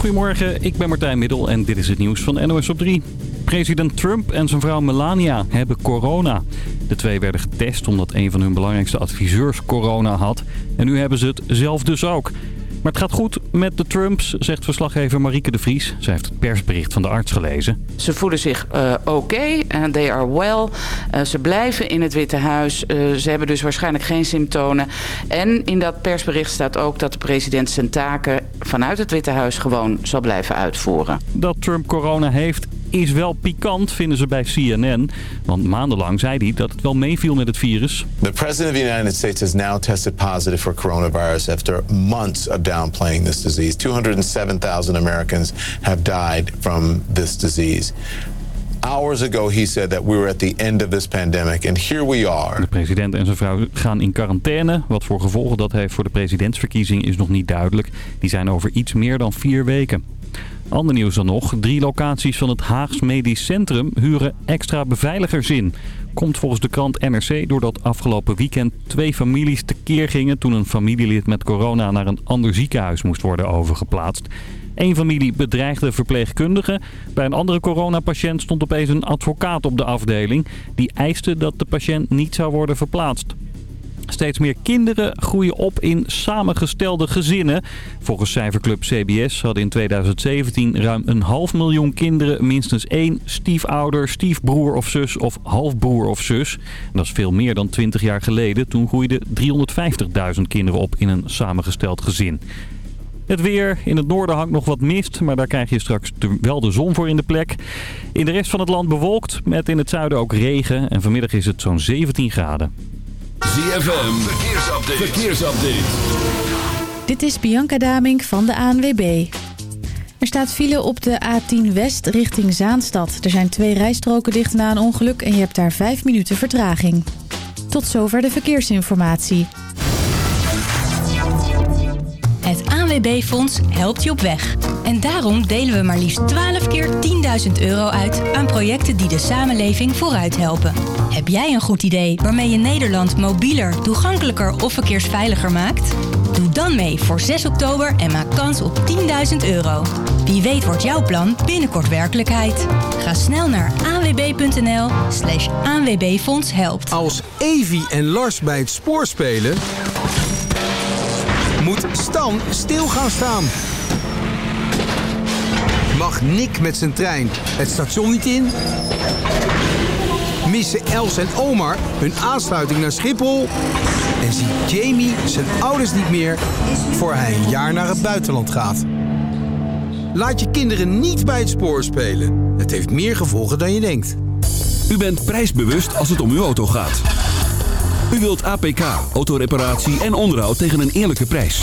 Goedemorgen, ik ben Martijn Middel en dit is het nieuws van NOS op 3. President Trump en zijn vrouw Melania hebben corona. De twee werden getest omdat een van hun belangrijkste adviseurs corona had. En nu hebben ze het zelf dus ook. Maar het gaat goed met de Trumps, zegt verslaggever Marieke de Vries. Zij heeft het persbericht van de arts gelezen. Ze voelen zich uh, oké, okay, they are well. Uh, ze blijven in het Witte Huis. Uh, ze hebben dus waarschijnlijk geen symptomen. En in dat persbericht staat ook dat de president zijn taken vanuit het Witte Huis gewoon zal blijven uitvoeren. Dat Trump corona heeft is wel pikant, vinden ze bij CNN. Want maandenlang zei hij dat het wel meeviel met het virus. The president of the United States has now tested positive for coronavirus after months of downplaying this disease. 207,000 Americans have died from this disease. Hours ago he said that we were at the end of this pandemic and here we are. De president en zijn vrouw gaan in quarantaine. Wat voor gevolgen dat heeft voor de presidentsverkiezing is nog niet duidelijk. Die zijn over iets meer dan vier weken. Ander nieuws dan nog. Drie locaties van het Haags Medisch Centrum huren extra beveiligers in. Komt volgens de krant NRC doordat afgelopen weekend twee families tekeer gingen... toen een familielid met corona naar een ander ziekenhuis moest worden overgeplaatst. Eén familie bedreigde verpleegkundigen. Bij een andere coronapatiënt stond opeens een advocaat op de afdeling. Die eiste dat de patiënt niet zou worden verplaatst. Steeds meer kinderen groeien op in samengestelde gezinnen. Volgens cijferclub CBS hadden in 2017 ruim een half miljoen kinderen minstens één stiefouder, stiefbroer of zus of halfbroer of zus. dat is veel meer dan 20 jaar geleden. Toen groeiden 350.000 kinderen op in een samengesteld gezin. Het weer. In het noorden hangt nog wat mist, maar daar krijg je straks wel de zon voor in de plek. In de rest van het land bewolkt, met in het zuiden ook regen. En vanmiddag is het zo'n 17 graden. ZFM, verkeersupdate. verkeersupdate. Dit is Bianca Damink van de ANWB. Er staat file op de A10 West richting Zaanstad. Er zijn twee rijstroken dicht na een ongeluk en je hebt daar vijf minuten vertraging. Tot zover de verkeersinformatie. Het ANWB-fonds helpt je op weg. En daarom delen we maar liefst 12 keer 10.000 euro uit aan projecten die de samenleving vooruit helpen. Heb jij een goed idee waarmee je Nederland mobieler, toegankelijker of verkeersveiliger maakt? Doe dan mee voor 6 oktober en maak kans op 10.000 euro. Wie weet wordt jouw plan binnenkort werkelijkheid. Ga snel naar anwb.nl slash helpt. Als Evi en Lars bij het spoor spelen... moet Stan stil gaan staan. Mag Nick met zijn trein het station niet in? Missen Els en Omar hun aansluiting naar Schiphol? En ziet Jamie zijn ouders niet meer voor hij een jaar naar het buitenland gaat? Laat je kinderen niet bij het spoor spelen. Het heeft meer gevolgen dan je denkt. U bent prijsbewust als het om uw auto gaat. U wilt APK, autoreparatie en onderhoud tegen een eerlijke prijs.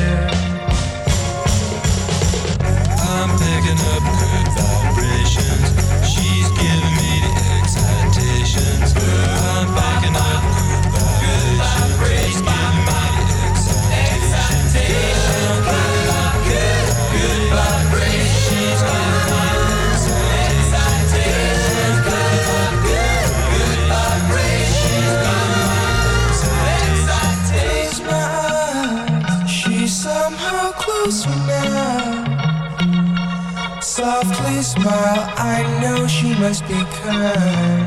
must be kind.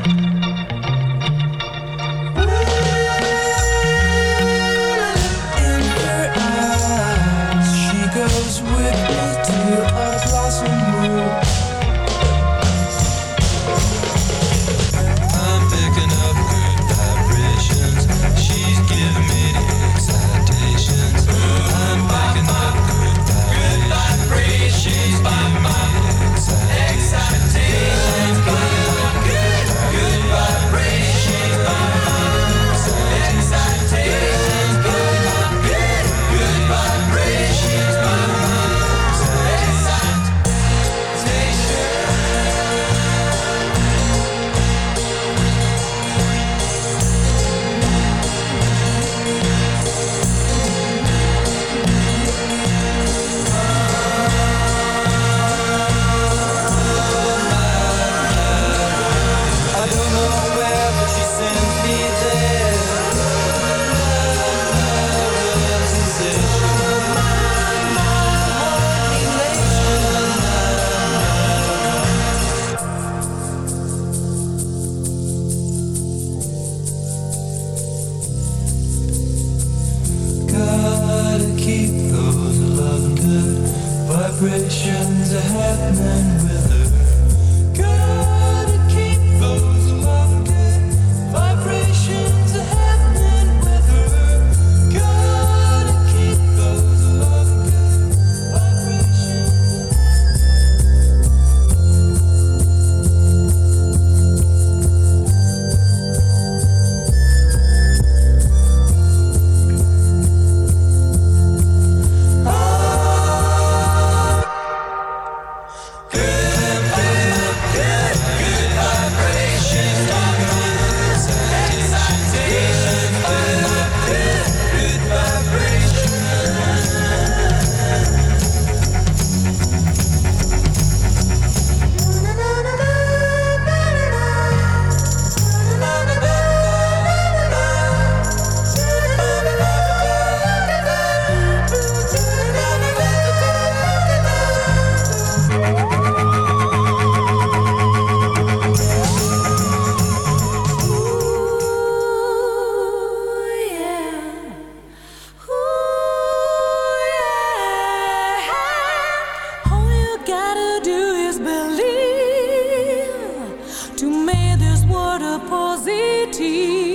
würde.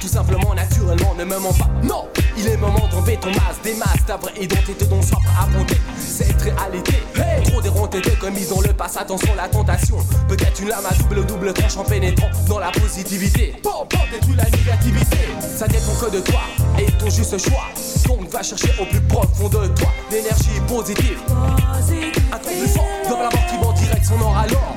Tout simplement, naturellement, ne me mens pas. Non, il est moment d'enlever ton masque Des masques, ta vraie identité dont soif abondé Cette réalité, hey trop dérontée de commis dans le passé Attention la tentation, peut-être une lame à double double tranche En pénétrant dans la positivité. Bon, bon, détruis la négativité. Ça dépend que de toi et ton juste choix. Donc va chercher au plus profond de toi L'énergie positive, positive. Un plus fort dans la mort qui vend direct son or alors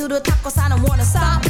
do the tacos, I don't wanna stop.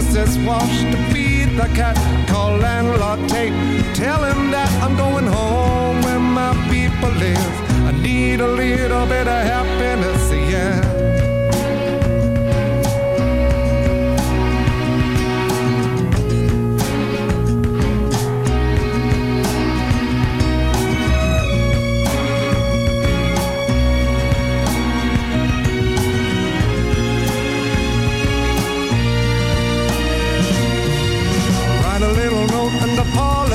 Mrs. Walsh to feed the cat. Call landlord Tate. Tell him that I'm going home where my people live. I need a little bit of happiness, yeah.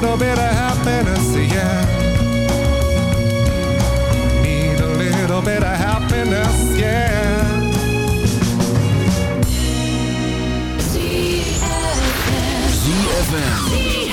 little bit of happiness, yeah. Need a little bit of happiness, yeah. ZFM. ZFM.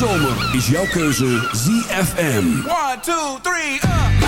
zomer is jouw keuze ZFM. 1, 2, 3, up!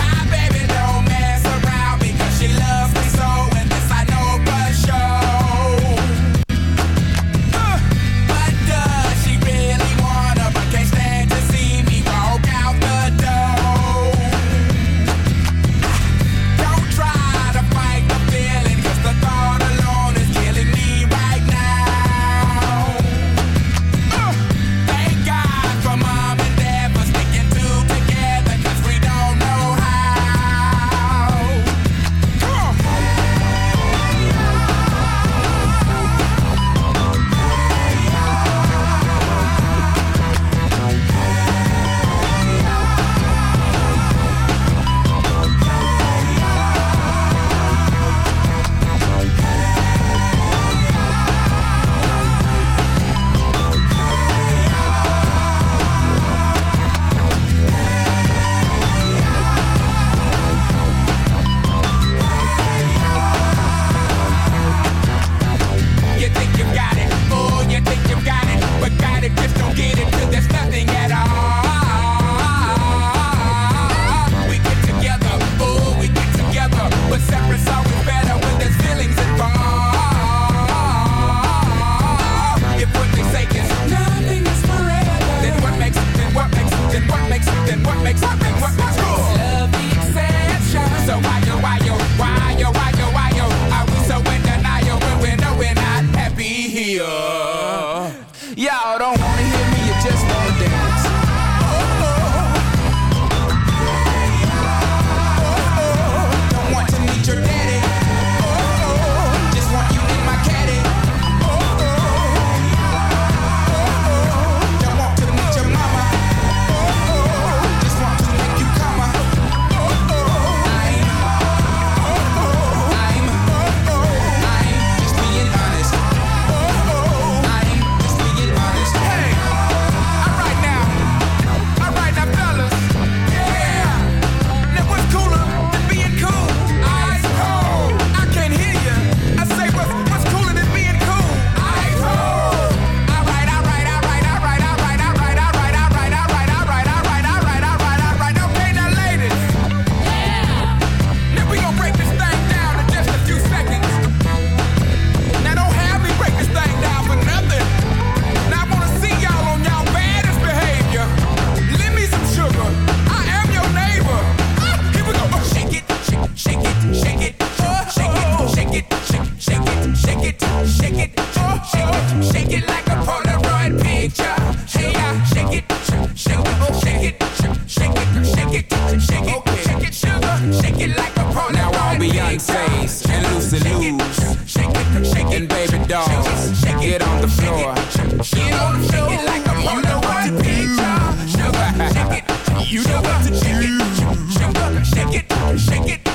Shake it, shake it, shake it.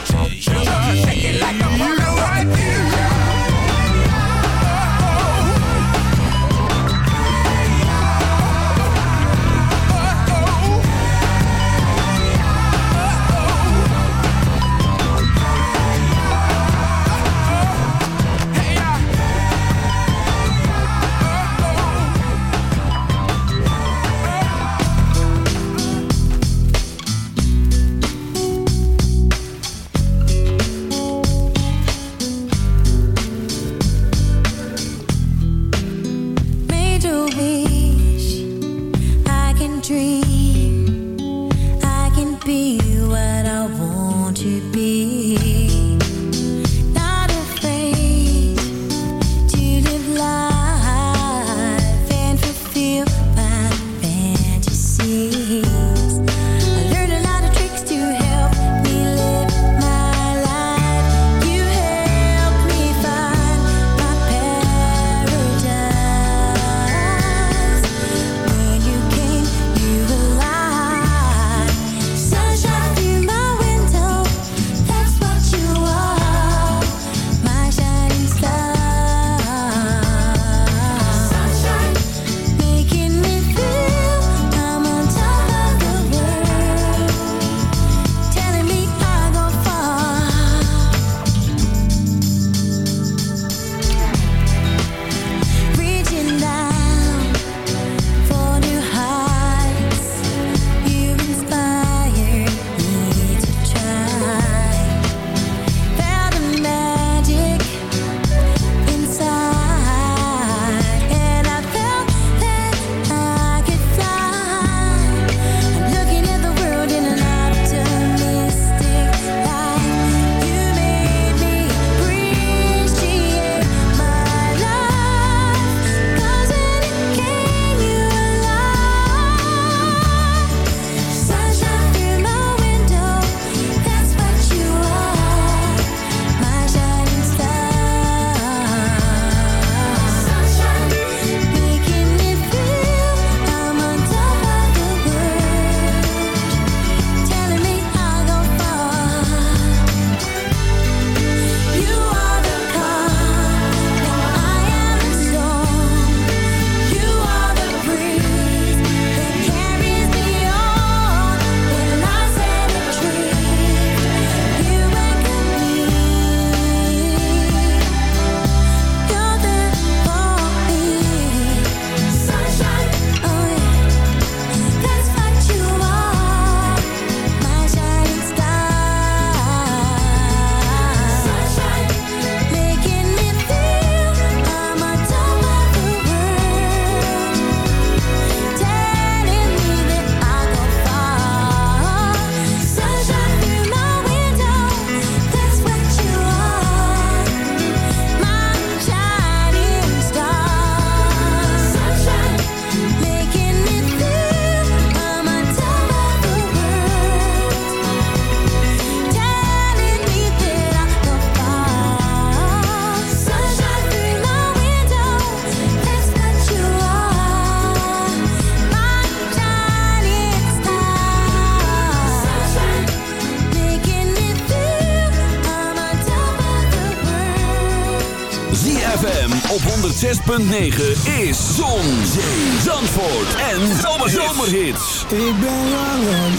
Is Zon, Zee, Zandvoort en Zomerhits. Ik ben jong.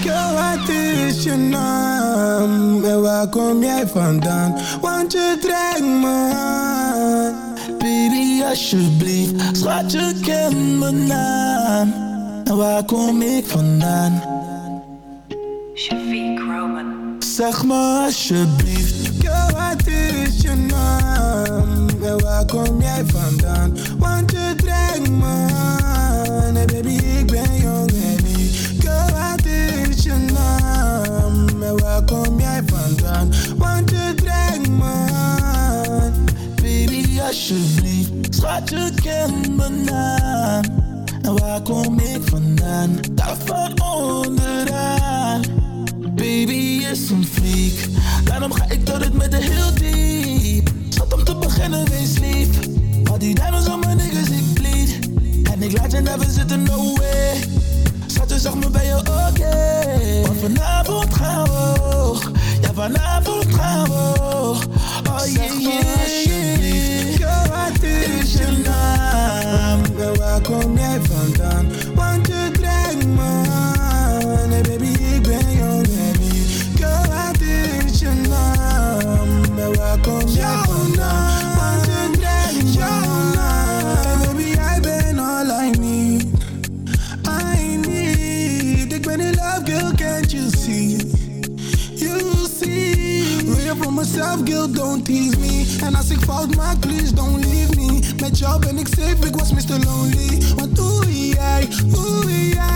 Girl, wat is je naam? En waar kom jij vandaan? Want je trekt me aan. Baby, alsjeblieft. Schat, je kent mijn naam. En waar kom ik vandaan? Shafiq Roman. Zeg me alsjeblieft. Girl, wat is je naam? En waar kom jij vandaan? Want je trekt me baby, ik ben jong en. Girl, wat is je naam? En waar kom jij vandaan? Want je trekt me aan. Baby, alsjeblieft. Schat, je kent mijn naam. En waar kom ik vandaan? Daar van onderaan. Baby is een freak. Daarom ga ik door het met de heel diep. Zat om te beginnen, wees lief. Al die dames om mijn niggas, ik bleed. En ik laat je never zitten, no way. Zat je, zeg me, ben je oké? Want vanavond gaan we hoog. Ja, vanavond gaan we hoog. Oh yeah, yeah, yeah. Girl, wat is je naam? En waar kom jij vandaan? Want je trekt me aan. Hey baby, ik ben en lief. Girl, wat is je naam? En waar kom jij vandaan? Myself, girl, don't tease me. En als ik fout maak, please don't leave me. Met jou ben ik safe, ik was Mr. Lonely. Want oeh jij, oeh jij.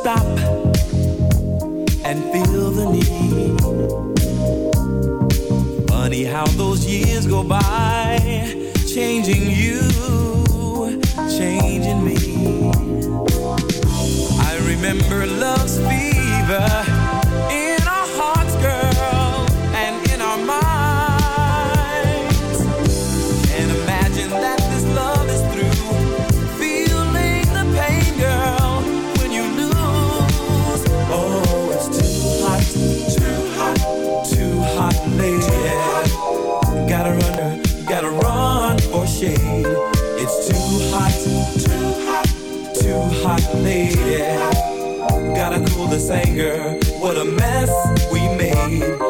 stop and feel the need. Funny how those years go by, changing anger. What a mess we made.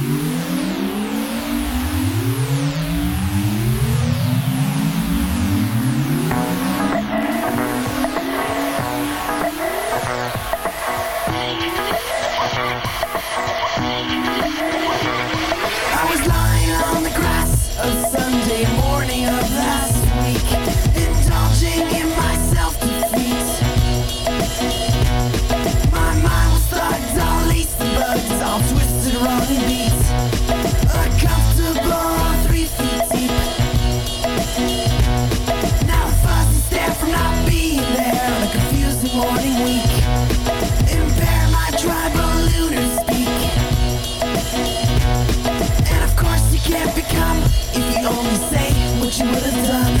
you would have done